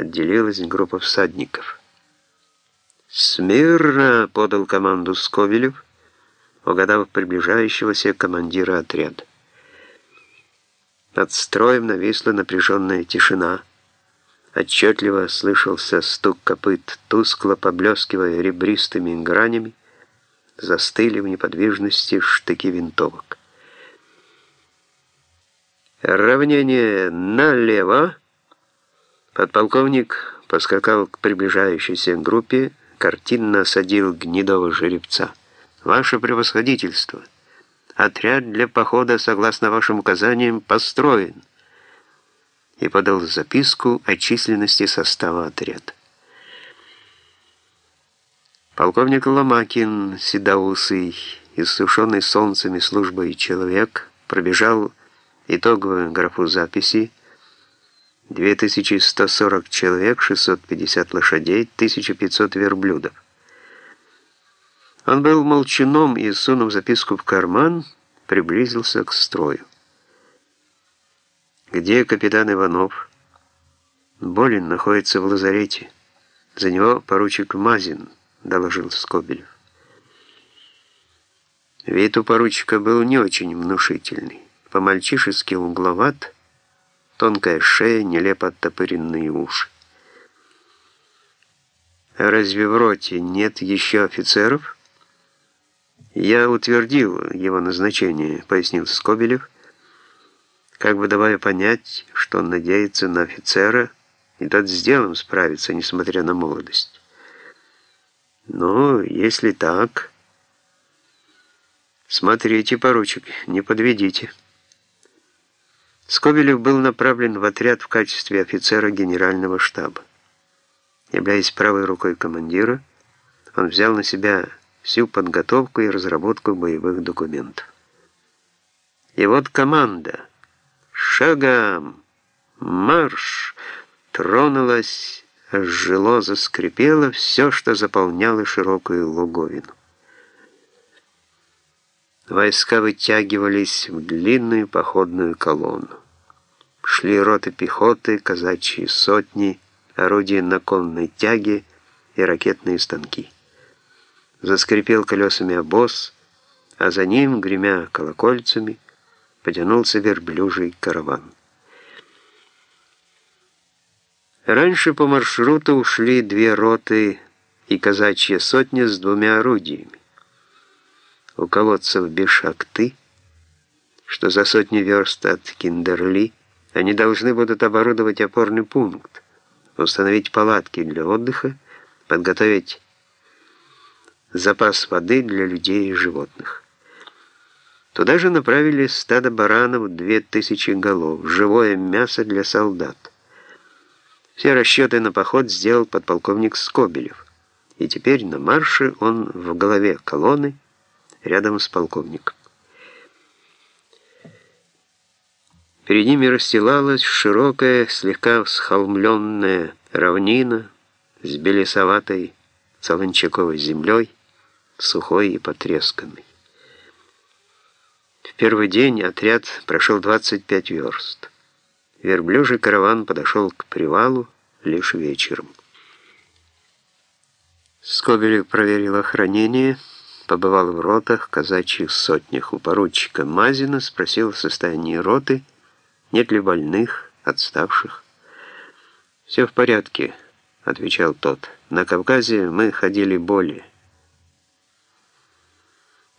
отделилась группа всадников. «Смирно!» — подал команду Сковелев, угадав приближающегося командира отряда. Над строем нависла напряженная тишина. Отчетливо слышался стук копыт, тускло поблескивая ребристыми гранями, застыли в неподвижности штыки винтовок. «Равнение налево!» Подполковник поскакал к приближающейся группе, картинно осадил гнедого жеребца. «Ваше превосходительство! Отряд для похода, согласно вашим указаниям, построен!» и подал записку о численности состава отряда. Полковник Ломакин, седоусый, иссушенный и службой человек, пробежал итоговую графу записи 2140 человек, 650 лошадей, 1500 верблюдов. Он был молчаном и, сунув записку в карман, приблизился к строю. «Где капитан Иванов?» «Болин находится в лазарете. За него поручик Мазин», — доложил Скобелев. Вид у поручика был не очень внушительный. По-мальчишески угловат, тонкая шея, нелепо оттопыренные уши. «Разве в роте нет еще офицеров?» «Я утвердил его назначение», — пояснил Скобелев, как бы давая понять, что он надеется на офицера, и тот с делом справится, несмотря на молодость. «Ну, если так...» «Смотрите, поручик, не подведите». Скобелев был направлен в отряд в качестве офицера генерального штаба. Являясь правой рукой командира, он взял на себя всю подготовку и разработку боевых документов. И вот команда «Шагом! Марш!» тронулась, жило, заскрипело все, что заполняло широкую луговину. Войска вытягивались в длинную походную колонну. Шли роты пехоты, казачьи сотни, орудия на конной тяге и ракетные станки. Заскрипел колесами обоз, а за ним, гремя колокольцами, потянулся верблюжий караван. Раньше по маршруту ушли две роты и казачья сотня с двумя орудиями у колодцев Бешакты, что за сотни верст от Киндерли, они должны будут оборудовать опорный пункт, установить палатки для отдыха, подготовить запас воды для людей и животных. Туда же направили стадо баранов, две тысячи голов, живое мясо для солдат. Все расчеты на поход сделал подполковник Скобелев, и теперь на марше он в голове колонны, рядом с полковником. Перед ними расстилалась широкая, слегка всхолмленная равнина с белесоватой солончаковой землей, сухой и потресканной. В первый день отряд прошел 25 верст. Верблюжий караван подошел к привалу лишь вечером. Скобелев проверил охранение, побывал в ротах, казачьих сотнях. У поручика Мазина спросил о состоянии роты, нет ли больных, отставших. «Все в порядке», — отвечал тот. «На Кавказе мы ходили более.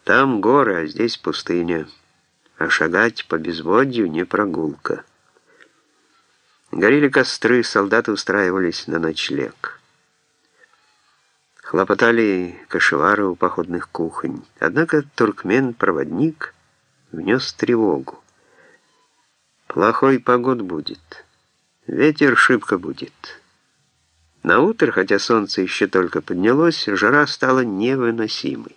Там горы, а здесь пустыня, а шагать по безводью не прогулка». Горели костры, солдаты устраивались на ночлег. Хлопотали кошевары у походных кухонь. Однако туркмен-проводник внес тревогу. Плохой погод будет. Ветер шибко будет. На утро, хотя солнце еще только поднялось, жара стала невыносимой.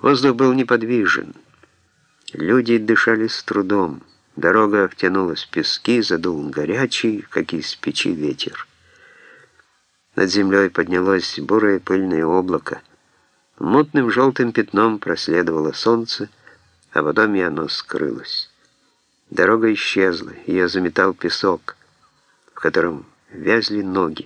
Воздух был неподвижен. Люди дышали с трудом. Дорога втянулась в пески, задул горячий, как из печи ветер. Над землей поднялось бурое пыльное облако. Мутным желтым пятном проследовало солнце, а потом и оно скрылось. Дорога исчезла, ее заметал песок, в котором вязли ноги.